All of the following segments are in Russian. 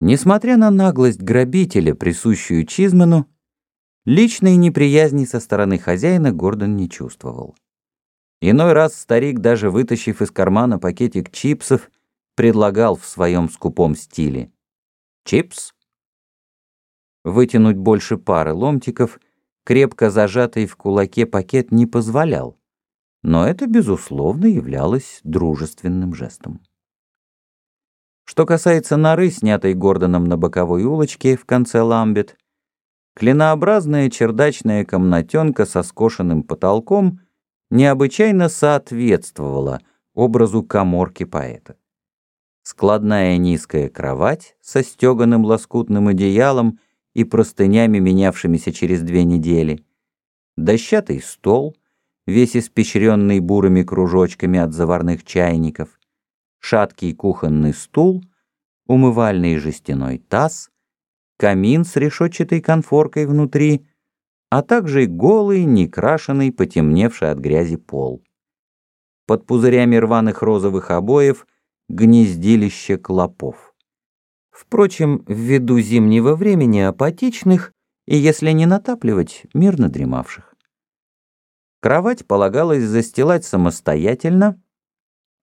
Несмотря на наглость грабителя, присущую Чизману, личной неприязни со стороны хозяина Гордон не чувствовал. Иной раз старик, даже вытащив из кармана пакетик чипсов, предлагал в своем скупом стиле. «Чипс?» Вытянуть больше пары ломтиков, крепко зажатый в кулаке пакет не позволял, но это, безусловно, являлось дружественным жестом. Что касается норы, снятой Гордоном на боковой улочке в конце Ламбет, клинообразная чердачная комнатенка со скошенным потолком необычайно соответствовала образу коморки поэта. Складная низкая кровать со стеганым лоскутным одеялом и простынями, менявшимися через две недели, дощатый стол, весь испещренный бурыми кружочками от заварных чайников, шаткий кухонный стул, умывальный жестяной таз, камин с решетчатой конфоркой внутри, а также и голый, некрашенный, потемневший от грязи пол. Под пузырями рваных розовых обоев гнездилище клопов. Впрочем, ввиду зимнего времени апатичных и, если не натапливать, мирно дремавших. Кровать полагалось застилать самостоятельно,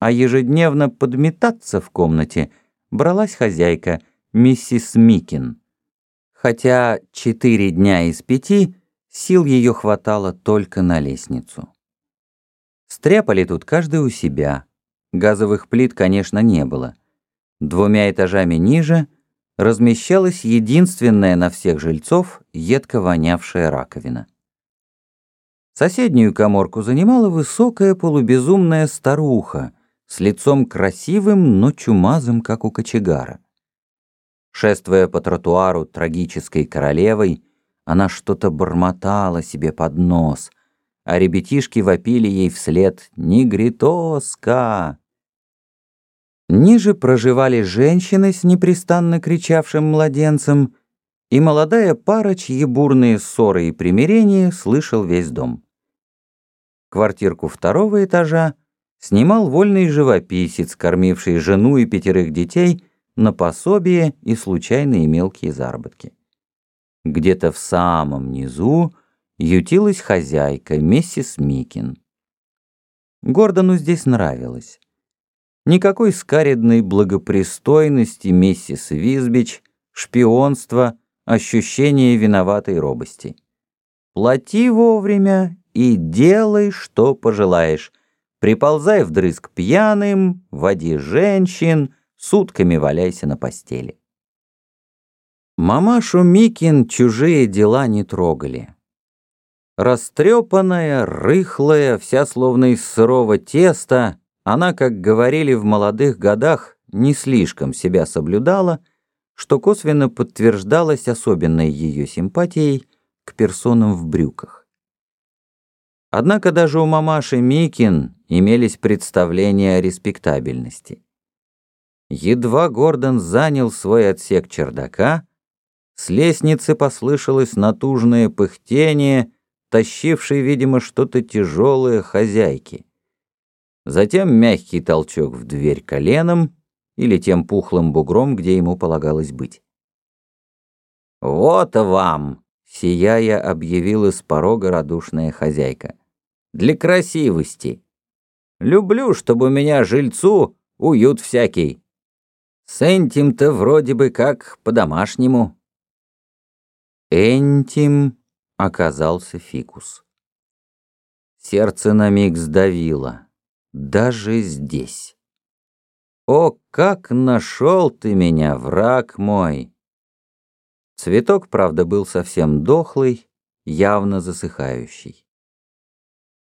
а ежедневно подметаться в комнате бралась хозяйка, миссис Микин. Хотя четыре дня из пяти сил ее хватало только на лестницу. Стряпали тут каждый у себя. Газовых плит, конечно, не было. Двумя этажами ниже размещалась единственная на всех жильцов едко вонявшая раковина. Соседнюю коморку занимала высокая полубезумная старуха, с лицом красивым, но чумазым, как у кочегара. Шествуя по тротуару трагической королевой, она что-то бормотала себе под нос, а ребятишки вопили ей вслед «Негритоска!». Ниже проживали женщины с непрестанно кричавшим младенцем, и молодая пара, чьи бурные ссоры и примирения слышал весь дом. Квартирку второго этажа снимал вольный живописец, кормивший жену и пятерых детей на пособие и случайные мелкие заработки. Где-то в самом низу ютилась хозяйка, миссис Микин. Гордону здесь нравилось. Никакой скаредной благопристойности миссис Визбич, шпионства, ощущения виноватой робости. Плати вовремя и делай, что пожелаешь, Приползай вдрызг пьяным, води женщин, сутками валяйся на постели. Мамашу Микин чужие дела не трогали. Растрепанная, рыхлая, вся словно из сырого теста, она, как говорили в молодых годах, не слишком себя соблюдала, что косвенно подтверждалось особенной ее симпатией к персонам в брюках. Однако даже у мамаши Микин имелись представления о респектабельности. Едва Гордон занял свой отсек чердака, с лестницы послышалось натужное пыхтение, тащившее, видимо, что-то тяжелое хозяйки. Затем мягкий толчок в дверь коленом или тем пухлым бугром, где ему полагалось быть. «Вот вам!» — сияя объявила с порога радушная хозяйка для красивости. Люблю, чтобы у меня жильцу уют всякий. С Энтим-то вроде бы как по-домашнему. Энтим оказался фикус. Сердце на миг сдавило. Даже здесь. О, как нашел ты меня, враг мой! Цветок, правда, был совсем дохлый, явно засыхающий.